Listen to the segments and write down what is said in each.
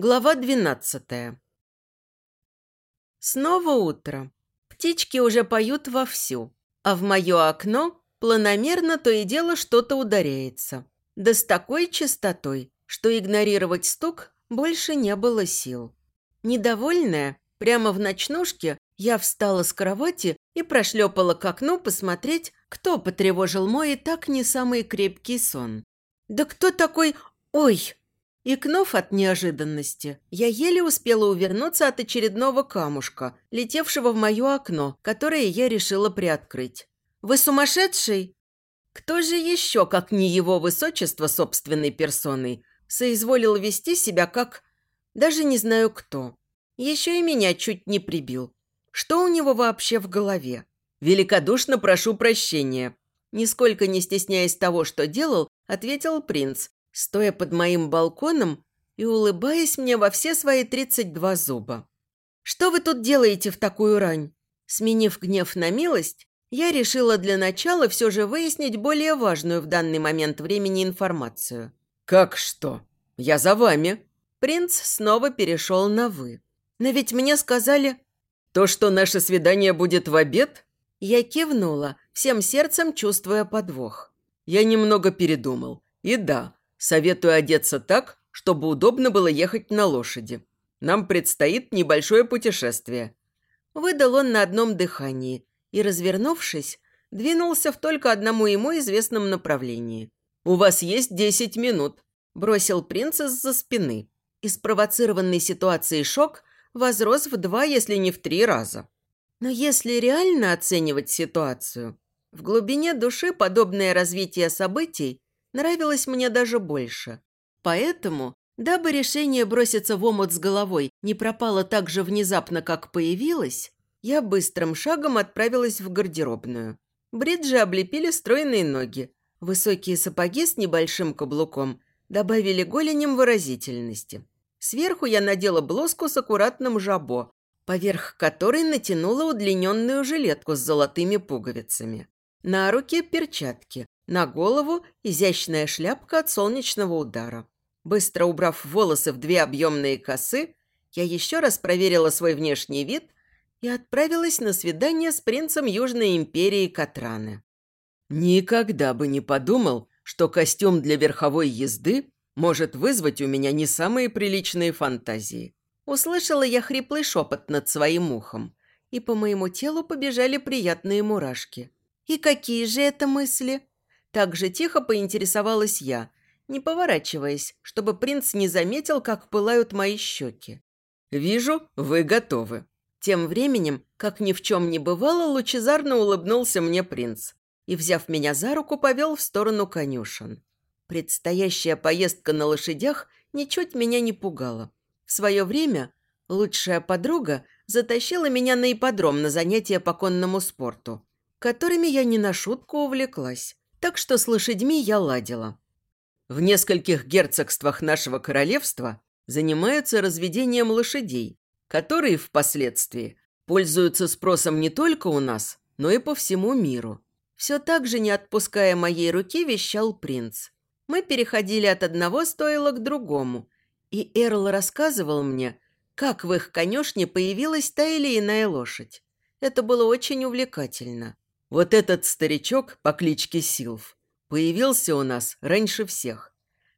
Глава двенадцатая. Снова утро. Птички уже поют вовсю, а в мое окно планомерно то и дело что-то ударяется. Да с такой частотой, что игнорировать стук больше не было сил. Недовольная, прямо в ночнушке, я встала с кровати и прошлепала к окну посмотреть, кто потревожил мой и так не самый крепкий сон. «Да кто такой... Ой!» Икнув от неожиданности, я еле успела увернуться от очередного камушка, летевшего в мое окно, которое я решила приоткрыть. «Вы сумасшедший?» Кто же еще, как не его высочество собственной персоной, соизволил вести себя как... Даже не знаю кто. Еще и меня чуть не прибил. Что у него вообще в голове? «Великодушно прошу прощения». Нисколько не стесняясь того, что делал, ответил принц, стоя под моим балконом и улыбаясь мне во все свои 32 зуба. «Что вы тут делаете в такую рань?» Сменив гнев на милость, я решила для начала все же выяснить более важную в данный момент времени информацию. «Как что? Я за вами!» Принц снова перешел на «вы». «Но ведь мне сказали...» «То, что наше свидание будет в обед?» Я кивнула, всем сердцем чувствуя подвох. Я немного передумал. И да, Советую одеться так, чтобы удобно было ехать на лошади. Нам предстоит небольшое путешествие». Выдал он на одном дыхании и, развернувшись, двинулся в только одному ему известном направлении. «У вас есть десять минут», – бросил принц из-за спины. И спровоцированной ситуацией шок возрос в два, если не в три раза. Но если реально оценивать ситуацию, в глубине души подобное развитие событий нравилось мне даже больше. Поэтому, дабы решение броситься в омут с головой не пропало так же внезапно, как появилось, я быстрым шагом отправилась в гардеробную. Бриджи облепили стройные ноги. Высокие сапоги с небольшим каблуком добавили голеням выразительности. Сверху я надела блузку с аккуратным жабо, поверх которой натянула удлиненную жилетку с золотыми пуговицами. На руки перчатки, на голову изящная шляпка от солнечного удара. Быстро убрав волосы в две объемные косы, я еще раз проверила свой внешний вид и отправилась на свидание с принцем Южной империи Катраны. Никогда бы не подумал, что костюм для верховой езды может вызвать у меня не самые приличные фантазии. Услышала я хриплый шепот над своим ухом, и по моему телу побежали приятные мурашки. И какие же это мысли? Так же тихо поинтересовалась я, не поворачиваясь, чтобы принц не заметил, как пылают мои щеки. «Вижу, вы готовы». Тем временем, как ни в чем не бывало, лучезарно улыбнулся мне принц и, взяв меня за руку, повел в сторону конюшен. Предстоящая поездка на лошадях ничуть меня не пугала. В свое время лучшая подруга затащила меня на ипподром на занятия по конному спорту, которыми я не на шутку увлеклась так что с лошадьми я ладила. В нескольких герцогствах нашего королевства занимаются разведением лошадей, которые впоследствии пользуются спросом не только у нас, но и по всему миру. Все так же, не отпуская моей руки, вещал принц. Мы переходили от одного стойла к другому, и Эрл рассказывал мне, как в их конюшне появилась та или иная лошадь. Это было очень увлекательно. Вот этот старичок по кличке Силв появился у нас раньше всех.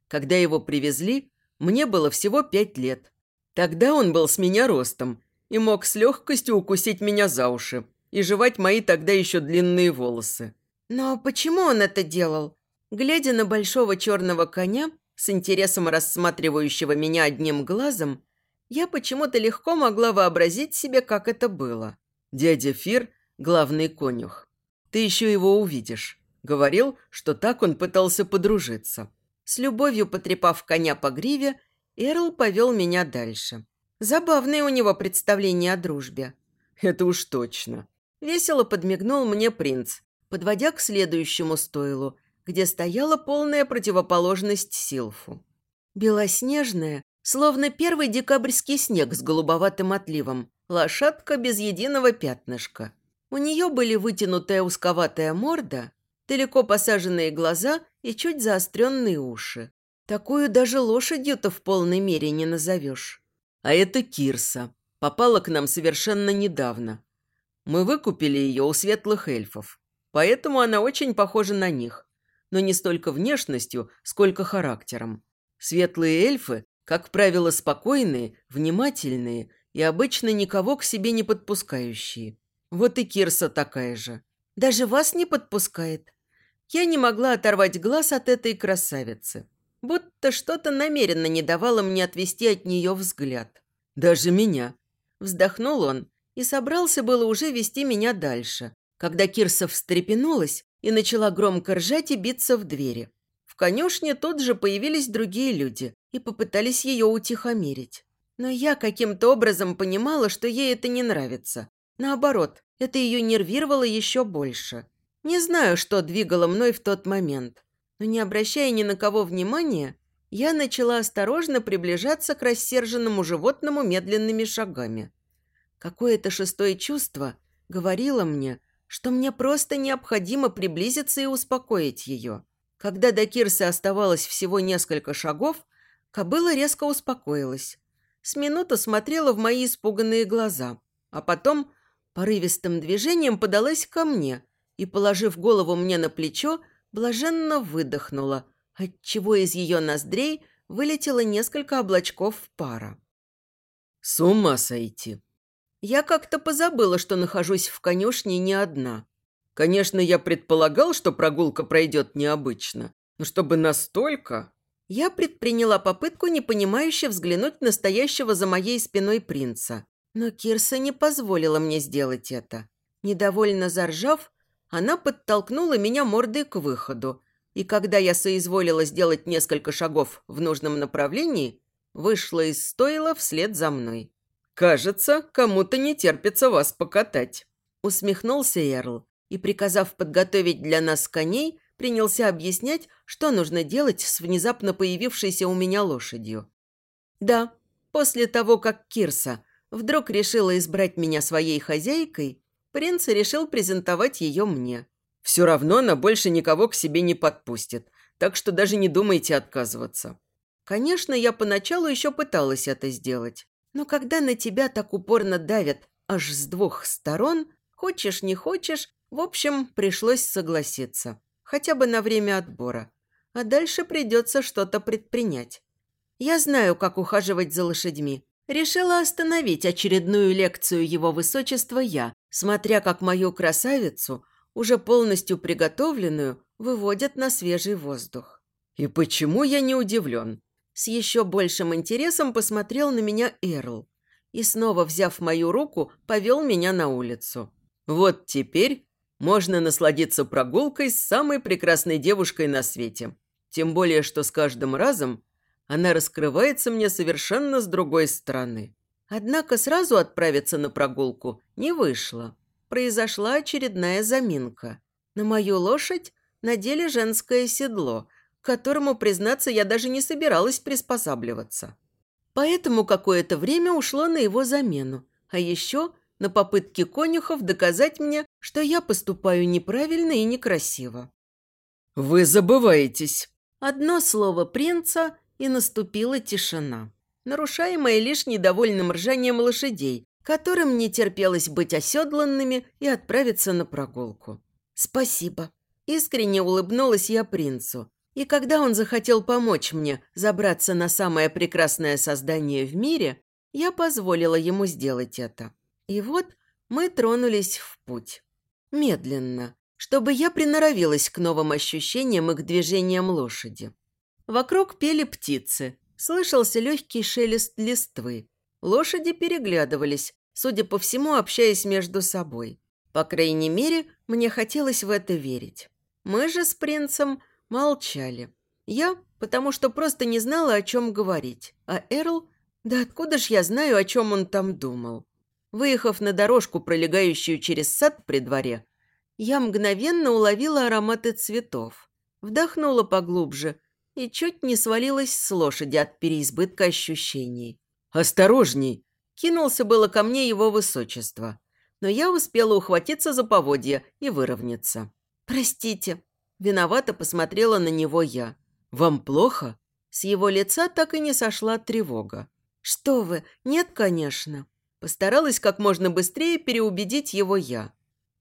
Когда его привезли, мне было всего пять лет. Тогда он был с меня ростом и мог с легкостью укусить меня за уши и жевать мои тогда еще длинные волосы. Но почему он это делал? Глядя на большого черного коня, с интересом рассматривающего меня одним глазом, я почему-то легко могла вообразить себе, как это было. Дядя Фир, главный конюх, ты еще его увидишь. Говорил, что так он пытался подружиться. С любовью потрепав коня по гриве, Эрл повел меня дальше. Забавное у него представление о дружбе. Это уж точно. Весело подмигнул мне принц, подводя к следующему стойлу, где стояла полная противоположность Силфу. Белоснежная, словно первый декабрьский снег с голубоватым отливом, лошадка без единого пятнышка – у нее были вытянутая узковатая морда, далеко посаженные глаза и чуть заостренные уши. Такую даже лошадью-то в полной мере не назовешь. А это Кирса. Попала к нам совершенно недавно. Мы выкупили ее у светлых эльфов. Поэтому она очень похожа на них. Но не столько внешностью, сколько характером. Светлые эльфы, как правило, спокойные, внимательные и обычно никого к себе не подпускающие. Вот и Кирса такая же. Даже вас не подпускает. Я не могла оторвать глаз от этой красавицы. Будто что-то намеренно не давало мне отвести от нее взгляд. Даже меня. Вздохнул он и собрался было уже вести меня дальше, когда Кирса встрепенулась и начала громко ржать и биться в двери. В конюшне тут же появились другие люди и попытались ее утихомирить. Но я каким-то образом понимала, что ей это не нравится. Наоборот, это ее нервировало еще больше. Не знаю, что двигало мной в тот момент, но не обращая ни на кого внимания, я начала осторожно приближаться к рассерженному животному медленными шагами. Какое-то шестое чувство говорило мне, что мне просто необходимо приблизиться и успокоить ее. Когда до Кирсы оставалось всего несколько шагов, кобыла резко успокоилась. С минуту смотрела в мои испуганные глаза, а потом порывистым движением подалась ко мне и, положив голову мне на плечо, блаженно выдохнула, отчего из ее ноздрей вылетело несколько облачков пара. «С ума сойти!» Я как-то позабыла, что нахожусь в конюшне не одна. Конечно, я предполагал, что прогулка пройдет необычно, но чтобы настолько... Я предприняла попытку непонимающе взглянуть на стоящего за моей спиной принца. Но Кирса не позволила мне сделать это. Недовольно заржав, она подтолкнула меня мордой к выходу, и когда я соизволила сделать несколько шагов в нужном направлении, вышла из стойла вслед за мной. «Кажется, кому-то не терпится вас покатать», – усмехнулся Эрл и, приказав подготовить для нас коней, принялся объяснять, что нужно делать с внезапно появившейся у меня лошадью. Да, после того, как Кирса вдруг решила избрать меня своей хозяйкой, принц решил презентовать ее мне. «Все равно она больше никого к себе не подпустит, так что даже не думайте отказываться». Конечно, я поначалу еще пыталась это сделать, но когда на тебя так упорно давят аж с двух сторон, хочешь не хочешь, в общем, пришлось согласиться. Хотя бы на время отбора. А дальше придется что-то предпринять. Я знаю, как ухаживать за лошадьми. Решила остановить очередную лекцию его высочества я, смотря как мою красавицу, уже полностью приготовленную, выводят на свежий воздух. И почему я не удивлен? С еще большим интересом посмотрел на меня Эрл и, снова взяв мою руку, повел меня на улицу. Вот теперь можно насладиться прогулкой с самой прекрасной девушкой на свете. Тем более, что с каждым разом она раскрывается мне совершенно с другой стороны. Однако сразу отправиться на прогулку не вышло. Произошла очередная заминка. На мою лошадь надели женское седло, к которому, признаться, я даже не собиралась приспосабливаться. Поэтому какое-то время ушло на его замену. А еще на попытки конюхов доказать мне, что я поступаю неправильно и некрасиво. «Вы забываетесь!» Одно слово принца, и наступила тишина, нарушаемая лишь недовольным ржанием лошадей, которым не терпелось быть оседланными и отправиться на прогулку. «Спасибо!» Искренне улыбнулась я принцу. И когда он захотел помочь мне забраться на самое прекрасное создание в мире, я позволила ему сделать это. И вот мы тронулись в путь. Медленно, чтобы я приноровилась к новым ощущениям и к движениям лошади. Вокруг пели птицы, слышался легкий шелест листвы. Лошади переглядывались, судя по всему, общаясь между собой. По крайней мере, мне хотелось в это верить. Мы же с принцем молчали. Я, потому что просто не знала, о чем говорить. А Эрл, да откуда ж я знаю, о чем он там думал? Выехав на дорожку, пролегающую через сад при дворе, я мгновенно уловила ароматы цветов, вдохнула поглубже и чуть не свалилась с лошади от переизбытка ощущений. «Осторожней!» – кинулся было ко мне его высочество, но я успела ухватиться за поводья и выровняться. «Простите», – виновато посмотрела на него я. «Вам плохо?» С его лица так и не сошла тревога. «Что вы? Нет, конечно». Постаралась как можно быстрее переубедить его я.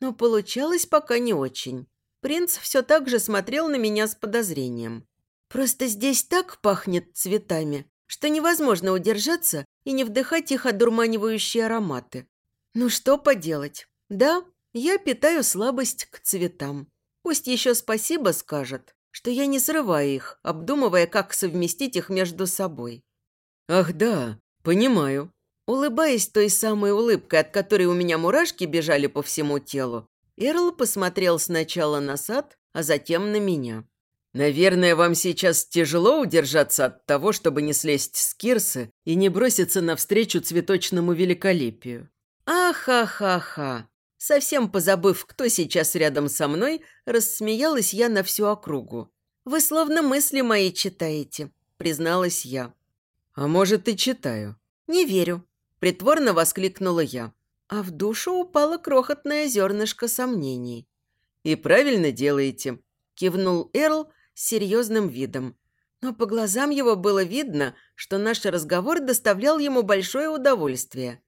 Но получалось пока не очень. Принц все так же смотрел на меня с подозрением. «Просто здесь так пахнет цветами, что невозможно удержаться и не вдыхать их одурманивающие ароматы. Ну что поделать? Да, я питаю слабость к цветам. Пусть еще спасибо скажет, что я не срываю их, обдумывая, как совместить их между собой. «Ах да, понимаю». Улыбаясь той самой улыбкой, от которой у меня мурашки бежали по всему телу, Эрл посмотрел сначала на сад, а затем на меня. «Наверное, вам сейчас тяжело удержаться от того, чтобы не слезть с Кирсы и не броситься навстречу цветочному великолепию». «Ахахаха!» Совсем позабыв, кто сейчас рядом со мной, рассмеялась я на всю округу. «Вы словно мысли мои читаете», – призналась я. «А может, и читаю». «Не верю», – притворно воскликнула я. А в душу упало крохотное зернышко сомнений. «И правильно делаете», – кивнул Эрл серьезным видом. Но по глазам его было видно, что наш разговор доставлял ему большое удовольствие.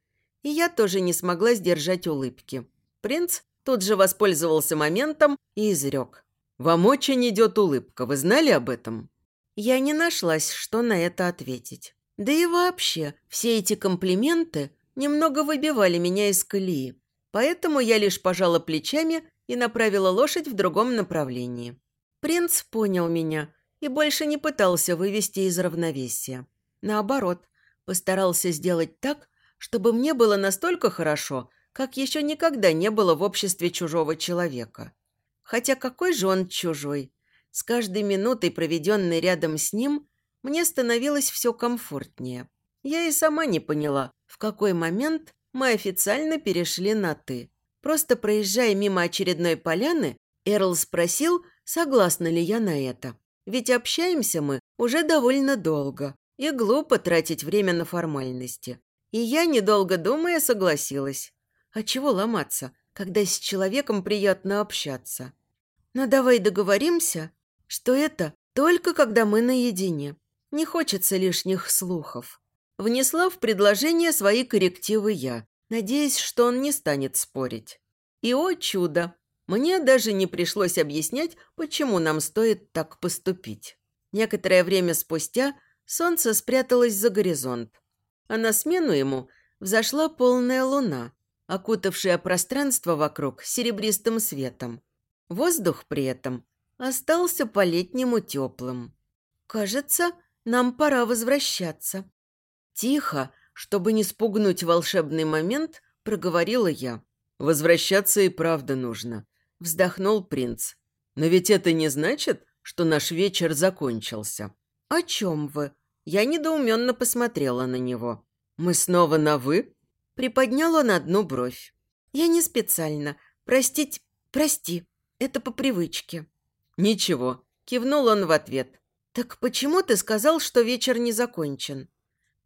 И я тоже не смогла сдержать улыбки. Принц тут же воспользовался моментом и изрек. «Вам очень идет улыбка, вы знали об этом?» Я не нашлась, что на это ответить. Да и вообще, все эти комплименты немного выбивали меня из колеи. Поэтому я лишь пожала плечами и направила лошадь в другом направлении. Принц понял меня и больше не пытался вывести из равновесия. Наоборот, постарался сделать так, чтобы мне было настолько хорошо – как еще никогда не было в обществе чужого человека. Хотя какой же он чужой? С каждой минутой, проведенной рядом с ним, мне становилось все комфортнее. Я и сама не поняла, в какой момент мы официально перешли на «ты». Просто проезжая мимо очередной поляны, Эрл спросил, согласна ли я на это. Ведь общаемся мы уже довольно долго, и глупо тратить время на формальности. И я, недолго думая, согласилась. А чего ломаться, когда с человеком приятно общаться? Но давай договоримся, что это только когда мы наедине. Не хочется лишних слухов. Внесла в предложение свои коррективы я, надеясь, что он не станет спорить. И, о чудо, мне даже не пришлось объяснять, почему нам стоит так поступить. Некоторое время спустя солнце спряталось за горизонт, а на смену ему взошла полная луна, окутавшая пространство вокруг серебристым светом. Воздух при этом остался по-летнему теплым. «Кажется, нам пора возвращаться». Тихо, чтобы не спугнуть волшебный момент, проговорила я. «Возвращаться и правда нужно», – вздохнул принц. «Но ведь это не значит, что наш вечер закончился». «О чем вы?» Я недоуменно посмотрела на него. «Мы снова на «вы»?» Приподнял он одну бровь. «Я не специально. Простить... Прости. Это по привычке». «Ничего», – кивнул он в ответ. «Так почему ты сказал, что вечер не закончен?»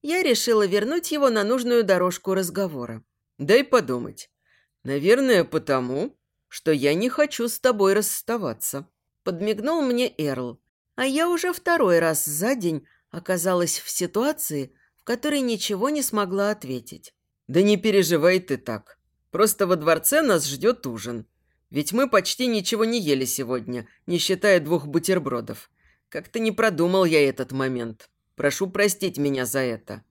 Я решила вернуть его на нужную дорожку разговора. «Дай подумать. Наверное, потому, что я не хочу с тобой расставаться», – подмигнул мне Эрл. А я уже второй раз за день оказалась в ситуации, в которой ничего не смогла ответить. «Да не переживай ты так. Просто во дворце нас ждет ужин. Ведь мы почти ничего не ели сегодня, не считая двух бутербродов. Как-то не продумал я этот момент. Прошу простить меня за это».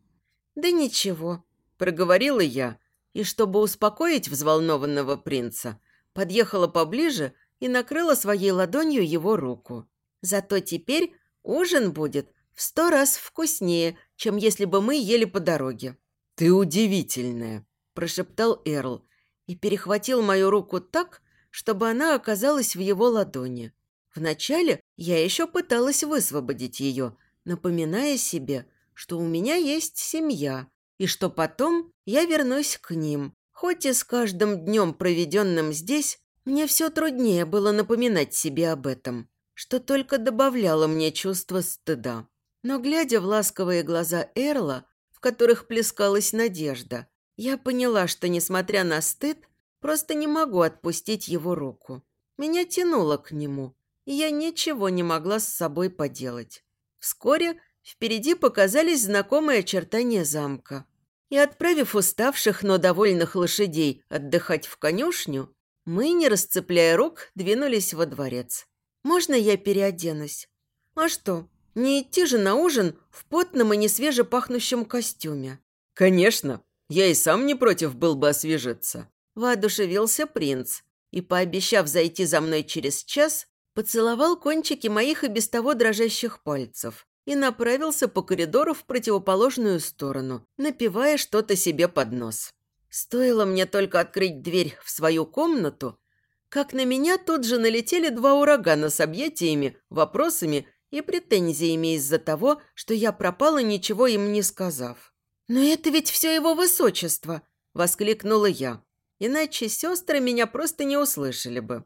«Да ничего», – проговорила я, и, чтобы успокоить взволнованного принца, подъехала поближе и накрыла своей ладонью его руку. «Зато теперь ужин будет в сто раз вкуснее, чем если бы мы ели по дороге». «Ты удивительная», – прошептал Эрл и перехватил мою руку так, чтобы она оказалась в его ладони. Вначале я еще пыталась высвободить ее, напоминая себе, что у меня есть семья, и что потом я вернусь к ним. Хоть и с каждым днем, проведенным здесь, мне все труднее было напоминать себе об этом, что только добавляло мне чувство стыда. Но, глядя в ласковые глаза Эрла, которых плескалась надежда. Я поняла, что, несмотря на стыд, просто не могу отпустить его руку. Меня тянуло к нему, и я ничего не могла с собой поделать. Вскоре впереди показались знакомые очертания замка. И отправив уставших, но довольных лошадей отдыхать в конюшню, мы, не расцепляя рук, двинулись во дворец. «Можно я переоденусь?» «А что, не идти же на ужин в потном и несвеже пахнущем костюме?» «Конечно, я и сам не против был бы освежиться», – воодушевился принц и, пообещав зайти за мной через час, поцеловал кончики моих и без того дрожащих пальцев и направился по коридору в противоположную сторону, напивая что-то себе под нос. Стоило мне только открыть дверь в свою комнату, как на меня тут же налетели два урагана с объятиями, вопросами и претензиями из-за того, что я пропала, ничего им не сказав. «Но это ведь все его высочество!» – воскликнула я. Иначе сестры меня просто не услышали бы.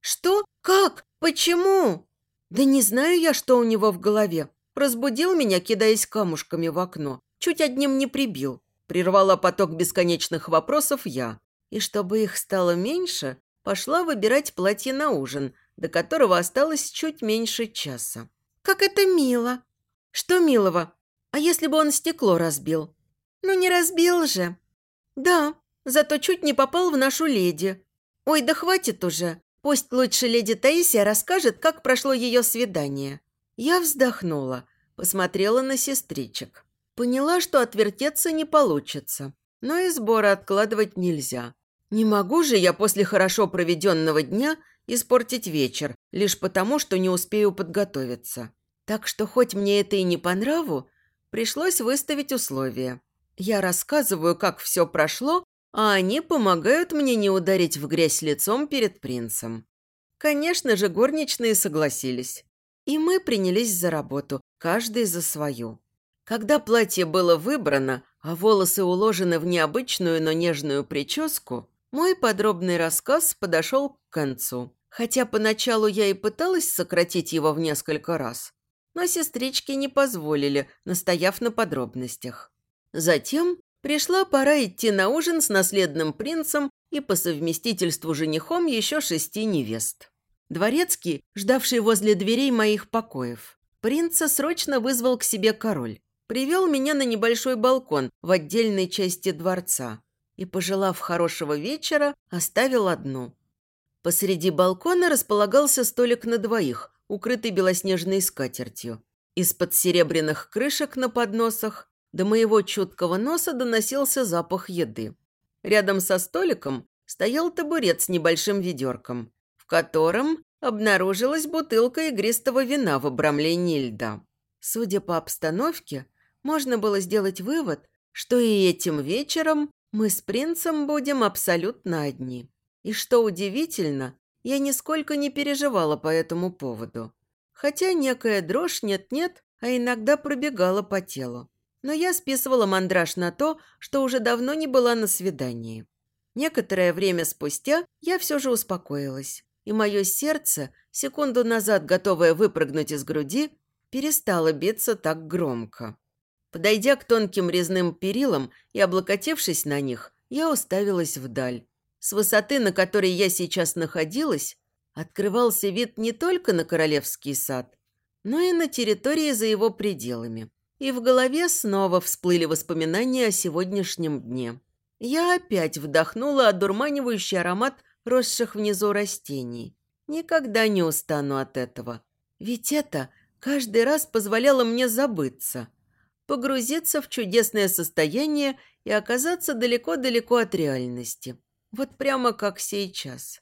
«Что? Как? Почему?» «Да не знаю я, что у него в голове. Разбудил меня, кидаясь камушками в окно. Чуть одним не прибил». Прервала поток бесконечных вопросов я. И чтобы их стало меньше, пошла выбирать платье на ужин, до которого осталось чуть меньше часа. «Как это мило!» «Что милого? А если бы он стекло разбил?» «Ну не разбил же!» «Да, зато чуть не попал в нашу леди. Ой, да хватит уже. Пусть лучше леди Таисия расскажет, как прошло ее свидание». Я вздохнула, посмотрела на сестричек. Поняла, что отвертеться не получится, но и сбора откладывать нельзя. Не могу же я после хорошо проведенного дня испортить вечер, лишь потому, что не успею подготовиться. Так что хоть мне это и не по нраву, пришлось выставить условия. Я рассказываю, как все прошло, а они помогают мне не ударить в грязь лицом перед принцем. Конечно же, горничные согласились. И мы принялись за работу, каждый за свою. Когда платье было выбрано, а волосы уложены в необычную, но нежную прическу, мой подробный рассказ подошел к концу. Хотя поначалу я и пыталась сократить его в несколько раз. Но сестрички не позволили, настояв на подробностях. Затем Пришла пора идти на ужин с наследным принцем и по совместительству женихом еще шести невест. Дворецкий, ждавший возле дверей моих покоев, принца срочно вызвал к себе король. Привел меня на небольшой балкон в отдельной части дворца и, пожелав хорошего вечера, оставил одну. Посреди балкона располагался столик на двоих, укрытый белоснежной скатертью. Из-под серебряных крышек на подносах до моего чуткого носа доносился запах еды. Рядом со столиком стоял табурет с небольшим ведерком, в котором обнаружилась бутылка игристого вина в обрамлении льда. Судя по обстановке, можно было сделать вывод, что и этим вечером мы с принцем будем абсолютно одни. И что удивительно, я нисколько не переживала по этому поводу. Хотя некая дрожь нет-нет, а иногда пробегала по телу но я списывала мандраж на то, что уже давно не была на свидании. Некоторое время спустя я все же успокоилась, и мое сердце, секунду назад готовое выпрыгнуть из груди, перестало биться так громко. Подойдя к тонким резным перилам и облокотившись на них, я уставилась вдаль. С высоты, на которой я сейчас находилась, открывался вид не только на Королевский сад, но и на территории за его пределами. И в голове снова всплыли воспоминания о сегодняшнем дне. Я опять вдохнула одурманивающий аромат росших внизу растений. Никогда не устану от этого. Ведь это каждый раз позволяло мне забыться, погрузиться в чудесное состояние и оказаться далеко-далеко от реальности. Вот прямо как сейчас.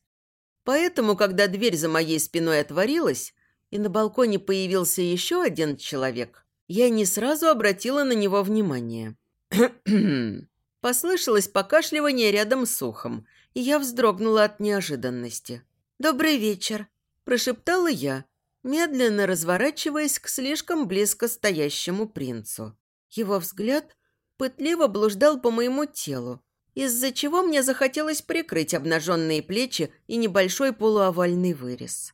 Поэтому, когда дверь за моей спиной отворилась, и на балконе появился еще один человек, я не сразу обратила на него внимание. Послышалось покашливание рядом с ухом, и я вздрогнула от неожиданности. «Добрый вечер», – прошептала я, медленно разворачиваясь к слишком близко стоящему принцу. Его взгляд пытливо блуждал по моему телу, из-за чего мне захотелось прикрыть обнаженные плечи и небольшой полуовальный вырез.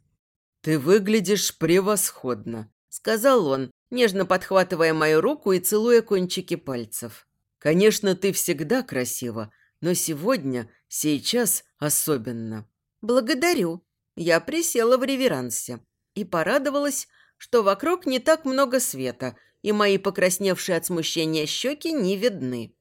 «Ты выглядишь превосходно», – сказал он, нежно подхватывая мою руку и целуя кончики пальцев. «Конечно, ты всегда красива, но сегодня, сейчас особенно». «Благодарю». Я присела в реверансе и порадовалась, что вокруг не так много света, и мои покрасневшие от смущения щеки не видны.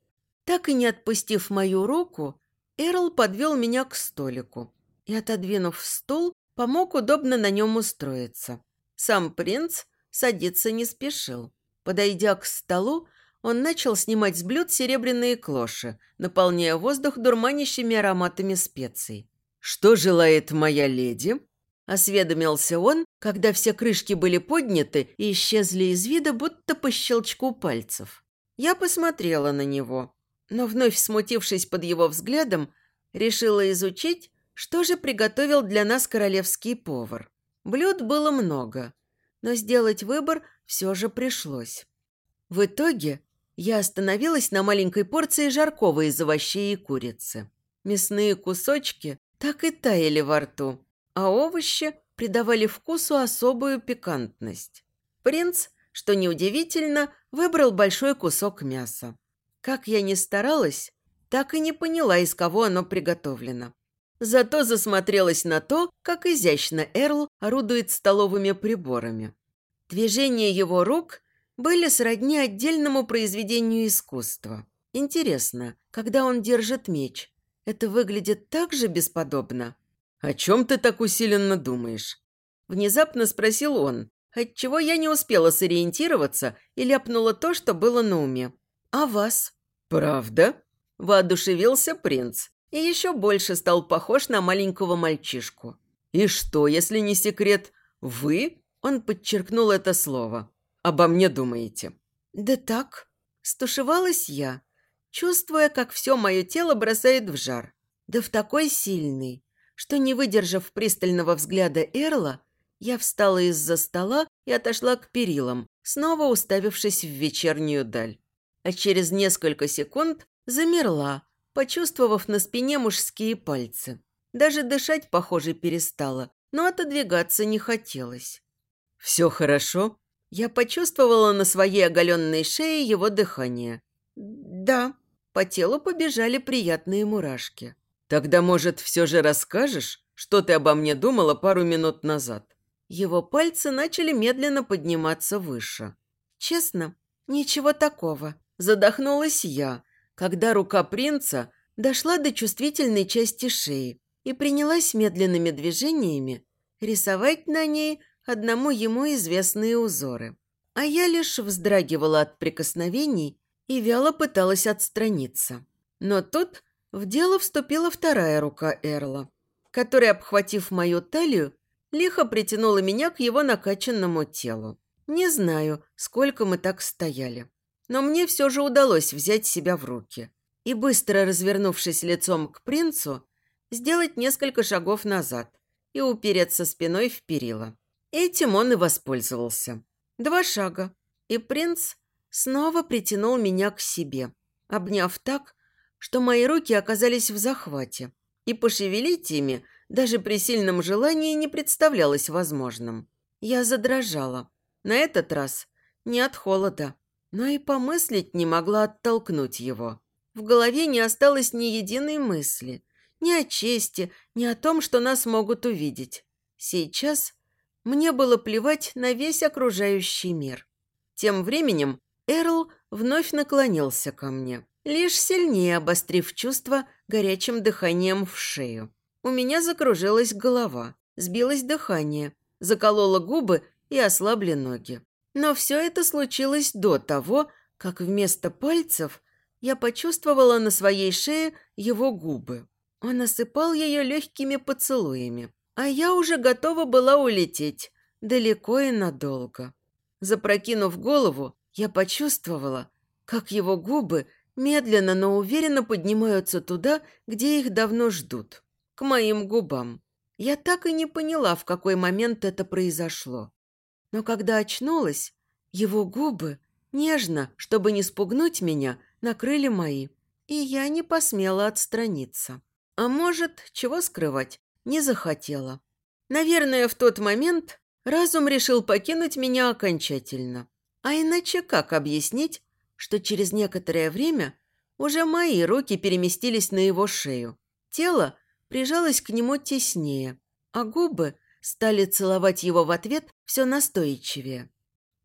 Так и не отпустив мою руку, Эрл подвел меня к столику и, отодвинув стул, помог удобно на нем устроиться. Сам принц садиться не спешил. Подойдя к столу, он начал снимать с блюд серебряные клоши, наполняя воздух дурманящими ароматами специй. «Что желает моя леди?» – осведомился он, когда все крышки были подняты и исчезли из вида, будто по щелчку пальцев. Я посмотрела на него, но, вновь смутившись под его взглядом, решила изучить, что же приготовил для нас королевский повар. Блюд было много, но сделать выбор все же пришлось. В итоге я остановилась на маленькой порции жаркого из овощей и курицы. Мясные кусочки так и таяли во рту, а овощи придавали вкусу особую пикантность. Принц, что неудивительно, выбрал большой кусок мяса. Как я ни старалась, так и не поняла, из кого оно приготовлено. Зато засмотрелась на то, как изящно Эрл орудует столовыми приборами. Движения его рук были сродни отдельному произведению искусства. Интересно, когда он держит меч, это выглядит так же бесподобно? «О чем ты так усиленно думаешь?» Внезапно спросил он, отчего я не успела сориентироваться и ляпнула то, что было на уме. «А вас?» «Правда?» – воодушевился принц и еще больше стал похож на маленького мальчишку. «И что, если не секрет, вы?» – он подчеркнул это слово обо мне думаете?» «Да так», – стушевалась я, чувствуя, как все мое тело бросает в жар. Да в такой сильный, что, не выдержав пристального взгляда Эрла, я встала из-за стола и отошла к перилам, снова уставившись в вечернюю даль. А через несколько секунд замерла, почувствовав на спине мужские пальцы. Даже дышать, похоже, перестала, но отодвигаться не хотелось. «Все хорошо?» Я почувствовала на своей оголенной шее его дыхание. Да, по телу побежали приятные мурашки. Тогда, может, все же расскажешь, что ты обо мне думала пару минут назад? Его пальцы начали медленно подниматься выше. Честно, ничего такого. Задохнулась я, когда рука принца дошла до чувствительной части шеи и принялась медленными движениями рисовать на ней одному ему известные узоры. А я лишь вздрагивала от прикосновений и вяло пыталась отстраниться. Но тут в дело вступила вторая рука Эрла, которая, обхватив мою талию, лихо притянула меня к его накачанному телу. Не знаю, сколько мы так стояли, но мне все же удалось взять себя в руки и, быстро развернувшись лицом к принцу, сделать несколько шагов назад и упереться спиной в перила. Этим он и воспользовался. Два шага, и принц снова притянул меня к себе, обняв так, что мои руки оказались в захвате, и пошевелить ими даже при сильном желании не представлялось возможным. Я задрожала. На этот раз не от холода, но и помыслить не могла оттолкнуть его. В голове не осталось ни единой мысли, ни о чести, ни о том, что нас могут увидеть. Сейчас мне было плевать на весь окружающий мир. Тем временем Эрл вновь наклонился ко мне, лишь сильнее обострив чувство горячим дыханием в шею. У меня закружилась голова, сбилось дыхание, закололо губы и ослабли ноги. Но все это случилось до того, как вместо пальцев я почувствовала на своей шее его губы. Он осыпал ее легкими поцелуями а я уже готова была улететь, далеко и надолго. Запрокинув голову, я почувствовала, как его губы медленно, но уверенно поднимаются туда, где их давно ждут, к моим губам. Я так и не поняла, в какой момент это произошло. Но когда очнулась, его губы, нежно, чтобы не спугнуть меня, накрыли мои, и я не посмела отстраниться. А может, чего скрывать, не захотела. Наверное, в тот момент разум решил покинуть меня окончательно. А иначе как объяснить, что через некоторое время уже мои руки переместились на его шею, тело прижалось к нему теснее, а губы стали целовать его в ответ все настойчивее.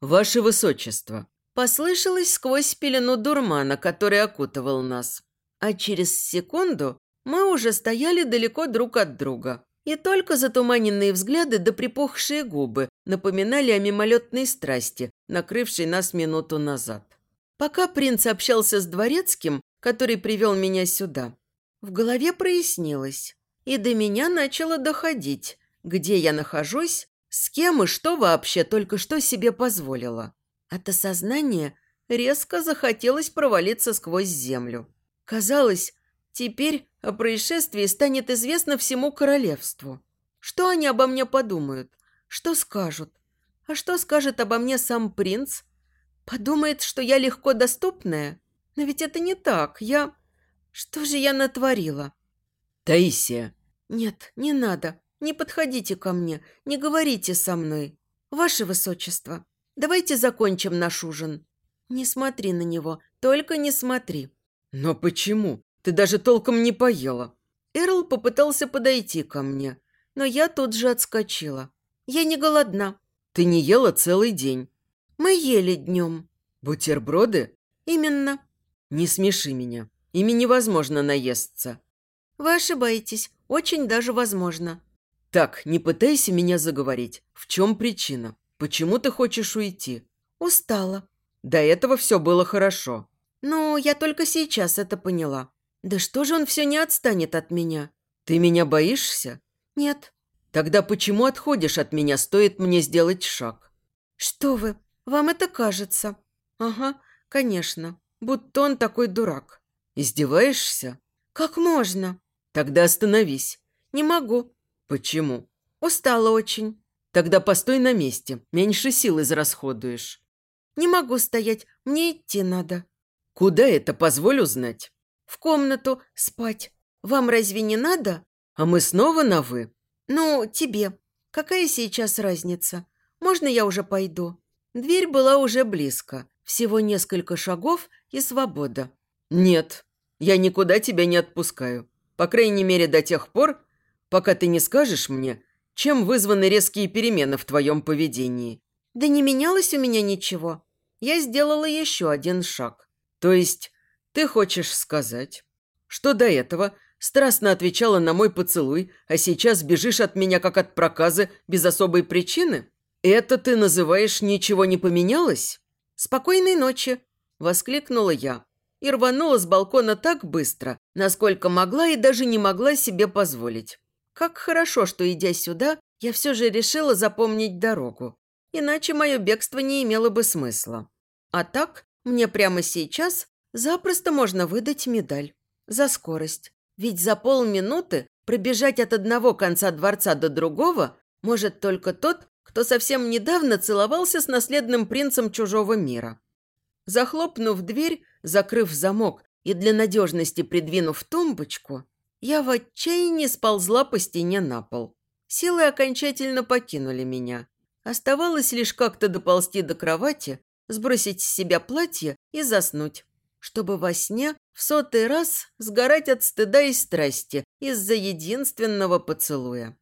«Ваше Высочество!» послышалось сквозь пелену дурмана, который окутывал нас. А через секунду мы уже стояли далеко друг от друга. И только затуманенные взгляды да припухшие губы напоминали о мимолетной страсти, накрывшей нас минуту назад. Пока принц общался с дворецким, который привел меня сюда, в голове прояснилось, и до меня начало доходить, где я нахожусь, с кем и что вообще только что себе позволила. От осознания резко захотелось провалиться сквозь землю. Казалось, теперь о происшествии станет известно всему королевству. Что они обо мне подумают? Что скажут? А что скажет обо мне сам принц? Подумает, что я легко доступная? Но ведь это не так. Я... Что же я натворила? Таисия. Нет, не надо. Не подходите ко мне. Не говорите со мной. Ваше высочество, давайте закончим наш ужин. Не смотри на него. Только не смотри. Но почему? Ты даже толком не поела. Эрл попытался подойти ко мне, но я тут же отскочила. Я не голодна. Ты не ела целый день. Мы ели днем. Бутерброды? Именно. Не смеши меня. Ими невозможно наесться. Вы ошибаетесь. Очень даже возможно. Так, не пытайся меня заговорить. В чем причина? Почему ты хочешь уйти? Устала. До этого все было хорошо. Ну, я только сейчас это поняла. Да что же он все не отстанет от меня? Ты меня боишься? Нет. Тогда почему отходишь от меня, стоит мне сделать шаг? Что вы, вам это кажется? Ага, конечно. Будто он такой дурак. Издеваешься? Как можно? Тогда остановись. Не могу. Почему? Устала очень. Тогда постой на месте. Меньше сил израсходуешь. Не могу стоять. Мне идти надо. Куда это, позволь узнать? В комнату спать. Вам разве не надо? А мы снова на «вы»? Ну, тебе. Какая сейчас разница? Можно я уже пойду? Дверь была уже близко. Всего несколько шагов и свобода. Нет, я никуда тебя не отпускаю. По крайней мере, до тех пор, пока ты не скажешь мне, чем вызваны резкие перемены в твоем поведении. Да не менялось у меня ничего. Я сделала еще один шаг. То есть ты хочешь сказать, что до этого страстно отвечала на мой поцелуй, а сейчас бежишь от меня как от проказа без особой причины? Это ты называешь «ничего не поменялось»? «Спокойной ночи!» – воскликнула я и рванула с балкона так быстро, насколько могла и даже не могла себе позволить. Как хорошо, что, идя сюда, я все же решила запомнить дорогу. Иначе мое бегство не имело бы смысла. А так, мне прямо сейчас запросто можно выдать медаль. За скорость. Ведь за полминуты пробежать от одного конца дворца до другого может только тот, кто совсем недавно целовался с наследным принцем чужого мира. Захлопнув дверь, закрыв замок и для надежности придвинув тумбочку, я в отчаянии сползла по стене на пол. Силы окончательно покинули меня. Оставалось лишь как-то доползти до кровати, сбросить с себя платье и заснуть, чтобы во сне в сотый раз сгорать от стыда и страсти из-за единственного поцелуя.